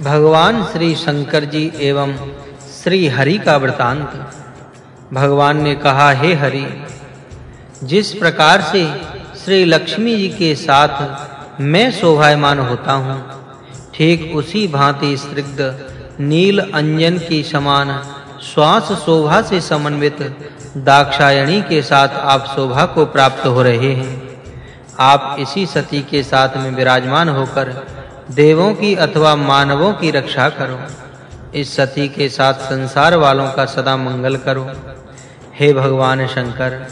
भगवान श्री शंकर जी एवं श्री हरि का वृतांत। भगवान ने कहा, हे हरि, जिस प्रकार से श्री लक्ष्मी जी के साथ मैं शोभायमान होता हूँ, ठीक उसी भांति स्निग्ध नील अंजन की समान श्वास शोभा से समन्वित दाक्षायणी के साथ आप शोभा को प्राप्त हो रहे हैं। आप इसी सती के साथ में विराजमान होकर देवों की अथवा मानवों की रक्षा करो। इस सती के साथ संसार वालों का सदा मंगल करो। हे भगवान शंकर,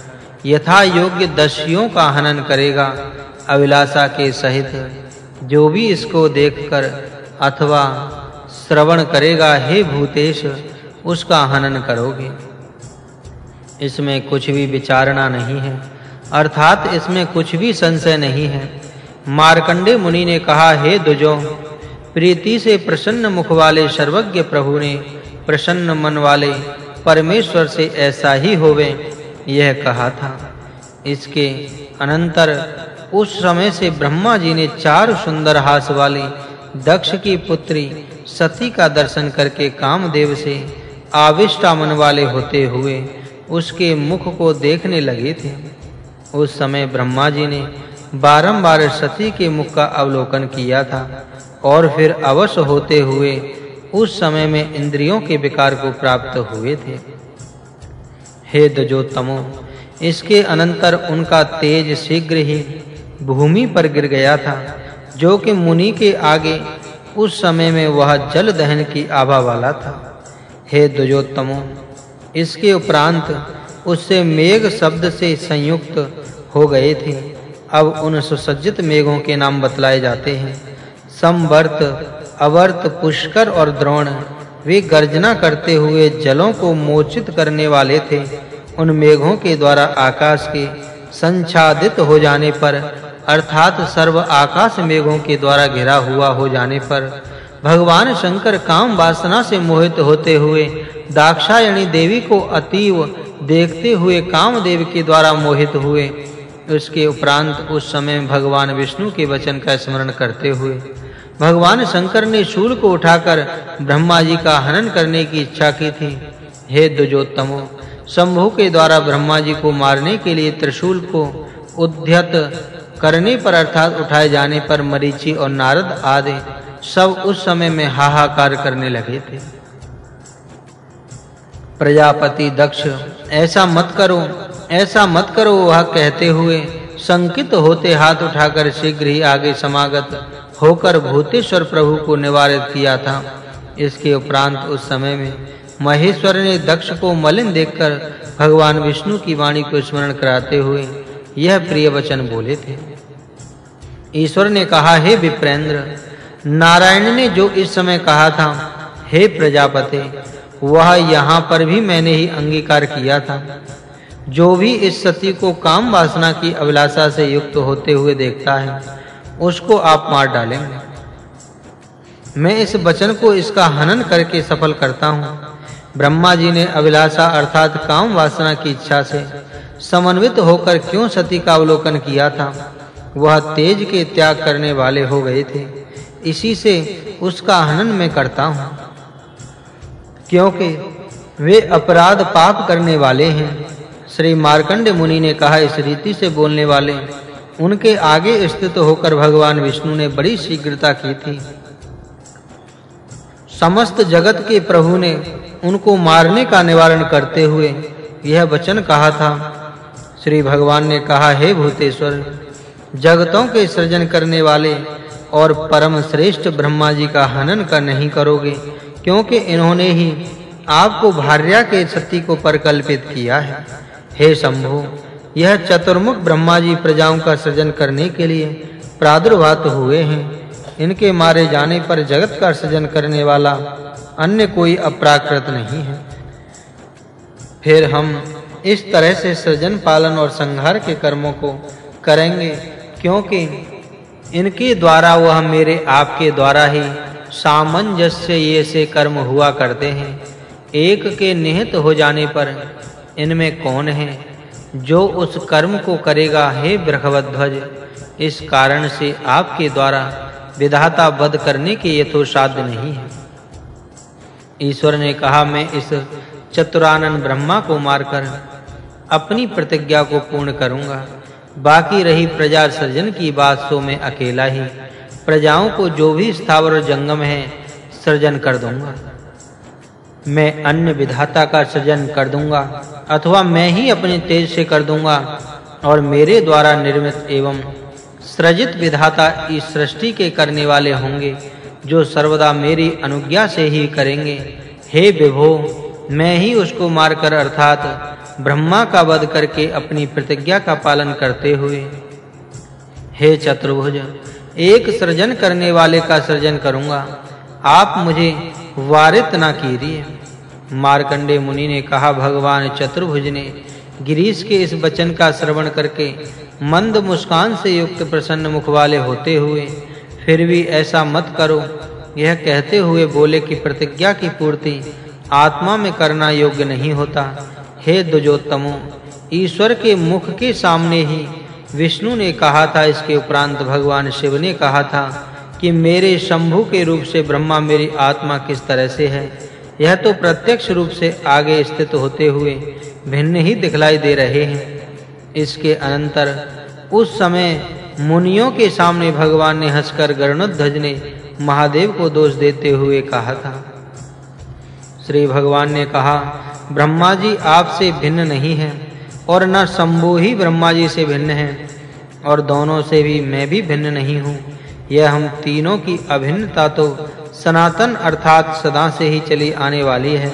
यथा योग्य दस्युओं का हनन करेगा अविलासा के सहित। जो भी इसको देखकर अथवा श्रवण करेगा, हे भूतेश, उसका हनन करोगे। इसमें कुछ भी विचारणा नहीं है, अर्थात इसमें कुछ भी संशय नहीं है। मार्कंडे मुनि ने कहा, हे दुजो, प्रीति से प्रसन्न मुख वाले सर्वज्ञ प्रभु ने प्रसन्न मन वाले परमेश्वर से ऐसा ही होवे, यह कहा था। इसके अनंतर उस समय से ब्रह्मा जी ने चार सुंदर हास वाली दक्ष की पुत्री सती का दर्शन करके कामदेव से आविष्टा मन वाले होते हुए उसके मुख को देखने लगे थे। उस समय ब्रह्मा जी ने बारंबार सती के मुख का अवलोकन किया था और फिर अवश्य होते हुए उस समय में इंद्रियों के विकार को प्राप्त हुए थे। हे दजोतमो इसके अनंतर उनका तेज शीघ्र ही भूमि पर गिर गया था, जो कि मुनि के आगे उस समय में वह जल दहन की आभा वाला था। हे दजोतमो इसके उपरांत उससे मेघ शब्द से संयुक्त हो गए थे। अब उन सुसज्जित मेघों के नाम बतलाए जाते हैं। संवर्त, अवर्त, पुष्कर और द्रोण, वे गर्जना करते हुए जलों को मोचित करने वाले थे। उन मेघों के द्वारा आकाश के संचादित हो जाने पर, अर्थात सर्व आकाश मेघों के द्वारा घिरा हुआ हो जाने पर, भगवान शंकर काम वासना से मोहित होते हुए दाक्षायणी देवी को अतीव देखते हुए कामदेव के द्वारा मोहित हुए। उसके उपरांत उस समय भगवान विष्णु के वचन का स्मरण करते हुए, भगवान शंकर ने शूल को उठाकर ब्रह्मा जी का हनन करने की इच्छा की थी। हे दुजोत्तमो शंभु के द्वारा ब्रह्मा जी को मारने के लिए त्रिशूल को उद्यत करने पर अर्थात उठाए जाने पर मरीचि और नारद आदि सब उस समय में हाहाकार करने लगे थे। प्रजापति दक्ष, ऐसा मत करो ऐसा मत करो वह कहते हुए संकित होते हाथ उठाकर शीघ्र ही आगे समागत होकर भूतेश्वर प्रभु को निवारित किया था। इसके उपरांत उस समय में महेश्वर ने दक्ष को मलिन देखकर भगवान विष्णु की वाणी को स्मरण कराते हुए यह प्रिय वचन बोले थे। ईश्वर ने कहा, हे विप्रेंद्र, नारायण ने जो इस समय कहा था, हे प्रजापति, वह यहाँ पर भी मैंने ही अंगीकार किया था। जो भी इस सती को काम वासना की अभिलाषा से युक्त होते हुए देखता है, उसको आप मार डालेंगे। मैं इस वचन को इसका हनन करके सफल करता हूँ। ब्रह्मा जी ने अभिलाषा अर्थात काम वासना की इच्छा से समन्वित होकर क्यों सती का अवलोकन किया था, वह तेज के त्याग करने वाले हो गए थे। इसी से उसका हनन मैं करता हूँ। क्योंकि वे अपराध पाप करने वाले हैं श्री मार्कंड मुनि ने कहा, इस रीति से बोलने वाले, उनके आगे स्थित होकर भगवान विष्णु ने बड़ी शीघ्रता की थी। समस्त जगत के प्रभु ने उनको मारने का निवारण करते हुए यह वचन कहा था। श्री भगवान ने कहा, हे भूतेश्वर, जगतों के सृजन करने वाले और परम श्रेष्ठ ब्रह्मा जी का हनन कर नहीं करोगे, क्योंकि इन्होंने ही आपको भार्या के सती को परकल्पित किया है। हे शंभु, यह चतुर्मुख ब्रह्मा जी प्रजाओं का सृजन करने के लिए प्रादुर्भात हुए हैं। इनके मारे जाने पर जगत का सृजन करने वाला अन्य कोई अपराकृत नहीं है। फिर हम इस तरह से सृजन पालन और संहार के कर्मों को करेंगे, क्योंकि इनके द्वारा वह मेरे आपके द्वारा ही सामंजस्य ये से कर्म हुआ करते हैं। एक के निहित हो जाने पर इनमें कौन है? जो उस कर्म को करेगा, हे बृहवध्वज, इस कारण से आपके द्वारा विधाता वध करने के यथोसाध्य नहीं है। ईश्वर ने कहा, मैं इस चतुरानन ब्रह्मा को मारकर अपनी प्रतिज्ञा को पूर्ण करूँगा। बाकी रही प्रजा सृजन की बात, सो मैं अकेला ही प्रजाओं को जो भी स्थावर जंगम है, सृजन कर दूँगा। मैं अन्य विधाता का सृजन कर दूँगा। अथवा मैं ही अपने तेज से कर दूँगा और मेरे द्वारा निर्मित एवं सृजित विधाता इस सृष्टि के करने वाले होंगे, जो सर्वदा मेरी अनुज्ञा से ही करेंगे। हे विभो, मैं ही उसको मारकर अर्थात ब्रह्मा का वध करके अपनी प्रतिज्ञा का पालन करते हुए, हे चतुर्भुज, एक सृजन करने वाले का सृजन करूँगा। आप मुझे वारित ना कीजिए। मार्कंडे मुनि ने कहा, भगवान चतुर्भुज ने गिरीश के इस वचन का श्रवण करके मंद मुस्कान से युक्त प्रसन्न मुख वाले होते हुए फिर भी ऐसा मत करो। यह कहते हुए बोले कि प्रतिज्ञा की पूर्ति आत्मा में करना योग्य नहीं होता। हे दुजोत्तमो, ईश्वर के मुख के सामने ही विष्णु ने कहा था, इसके उपरांत भगवान शिव ने कहा था कि मेरे शंभु के रूप से ब्रह्मा मेरी आत्मा किस तरह से है? यह तो प्रत्यक्ष रूप से आगे स्थित होते हुए भिन्न ही दिखलाई दे रहे हैं। इसके अनंतर उस समय मुनियों के सामने भगवान ने हंसकर गरुणध्वज ने महादेव को दोष देते हुए कहा था। श्री भगवान ने कहा, ब्रह्मा जी आपसे भिन्न नहीं हैं और न शंभु ही ब्रह्मा जी से भिन्न हैं और दोनों से भी मैं भी भिन्न नहीं हूँ। यह हम तीनों की अभिन्नता तो सनातन अर्थात सदा से ही चली आने वाली है।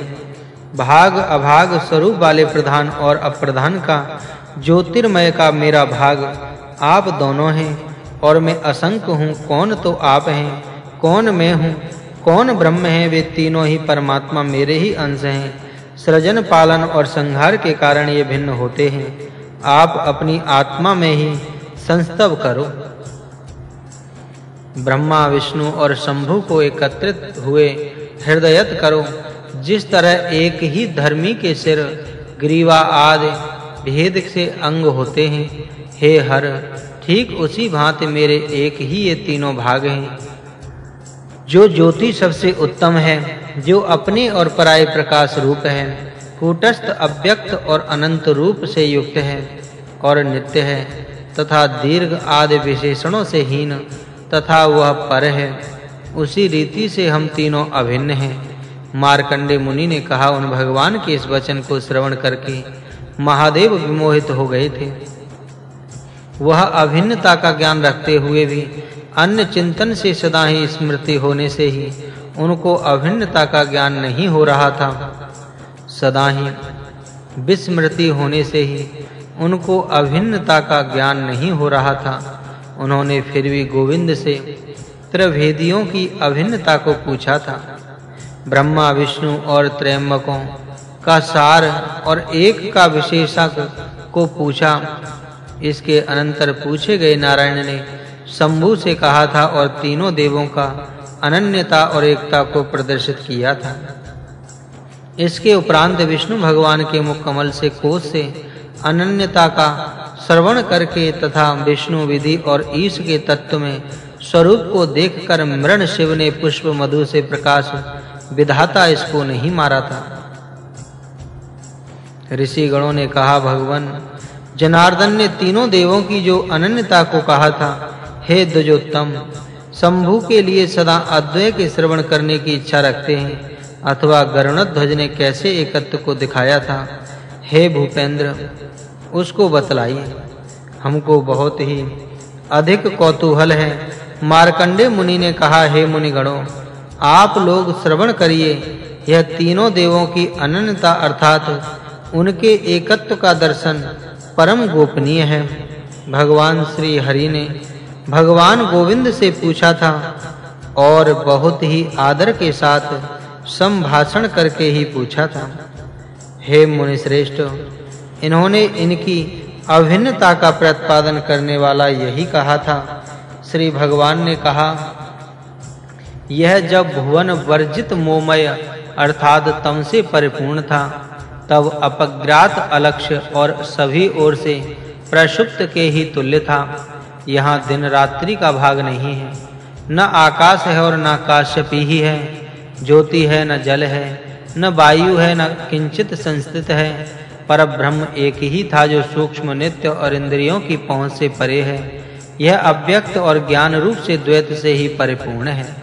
भाग अभाग स्वरूप वाले प्रधान और अप्रधान का, ज्योतिर्मय का मेरा भाग, आप दोनों हैं। और मैं असंख्य हूँ, कौन तो आप हैं? कौन मैं हूँ? कौन ब्रह्म है? वे तीनों ही परमात्मा मेरे ही अंश हैं। सृजन पालन और संहार के कारण ये भिन्न होते हैं। आप अपनी आत्मा में ही संस्तव करो। ब्रह्मा, विष्णु और शंभु को एकत्रित हुए हृदयत करो। जिस तरह एक ही धर्मी के सिर, ग्रीवा आदि भेद से अंग होते हैं, हे हर, ठीक उसी भांति मेरे एक ही ये तीनों भाग हैं। जो ज्योति सबसे उत्तम है, जो अपने और पराय प्रकाश रूप है, कूटस्थ, अव्यक्त और अनंत रूप से युक्त है, और नित्य है, तथा दीर्घ आदि विशेषणों से हीन। तथा वह पर है। उसी रीति से हम तीनों अभिन्न हैं। मार्कंडे मुनि ने कहा, उन भगवान के इस वचन को श्रवण करके महादेव विमोहित हो गए थे। वह अभिन्नता का ज्ञान रखते हुए भी, अन्य चिंतन से सदा ही स्मृति होने से ही उनको अभिन्नता का ज्ञान नहीं हो रहा था। सदा ही विस्मृति होने से ही उनको अभिन्नता का ज्ञान नहीं हो रहा था। उन्होंने फिर भी गोविंद से त्रिभेदियों की अभिन्नता को पूछा था। ब्रह्मा, विष्णु और त्रयंबकों का सार और एक का विशेषक को पूछा। इसके अनंतर पूछे गए नारायण ने शंभु से कहा था और तीनों देवों का अनन्यता और एकता को प्रदर्शित किया था। इसके उपरांत विष्णु भगवान के मुख कमल से कोष से अनन्यता का श्रवण करके तथा विष्णु विधि और ईश के तत्व में स्वरूप को देखकर मृण शिव ने पुष्प मधु से प्रकाश विधाता इसको नहीं मारा था। ऋषि गणों ने कहा, भगवान, जनार्दन ने तीनों देवों की जो अनन्यता को कहा था, हे द्वजोत्तम, शंभु के लिए सदा अद्वय के श्रवण करने की इच्छा रखते हैं, अथवा गरुणध्वज ने कैसे एकत्व को दिखाया था? हे भूपेंद्र उसको बतलाइए हमको बहुत ही अधिक कौतूहल है। मार्कंडे मुनि ने कहा, हे मुनिगणों, आप लोग श्रवण करिए। यह तीनों देवों की अनन्यता अर्थात उनके एकत्व का दर्शन परम गोपनीय है। भगवान श्री हरि ने भगवान गोविंद से पूछा था और बहुत ही आदर के साथ संभाषण करके ही पूछा था। हे मुनि श्रेष्ठ इन्होंने इनकी अभिन्नता का प्रतिपादन करने वाला यही कहा था। श्री भगवान ने कहा, यह जब भुवन वर्जित मोमय अर्थात तम से परिपूर्ण था, तब अपग्रात अलक्ष्य और सभी ओर से प्रसुप्त के ही तुल्य था। यहाँ दिन रात्रि का भाग नहीं है, न आकाश है और न काश्यपी ही है। ज्योति है, न जल है, न वायु है, न किंचित संस्थित है। पर ब्रह्म एक ही था जो सूक्ष्म नित्य और इंद्रियों की पहुँच से परे है। यह अव्यक्त और ज्ञान रूप से द्वैत से ही परिपूर्ण है।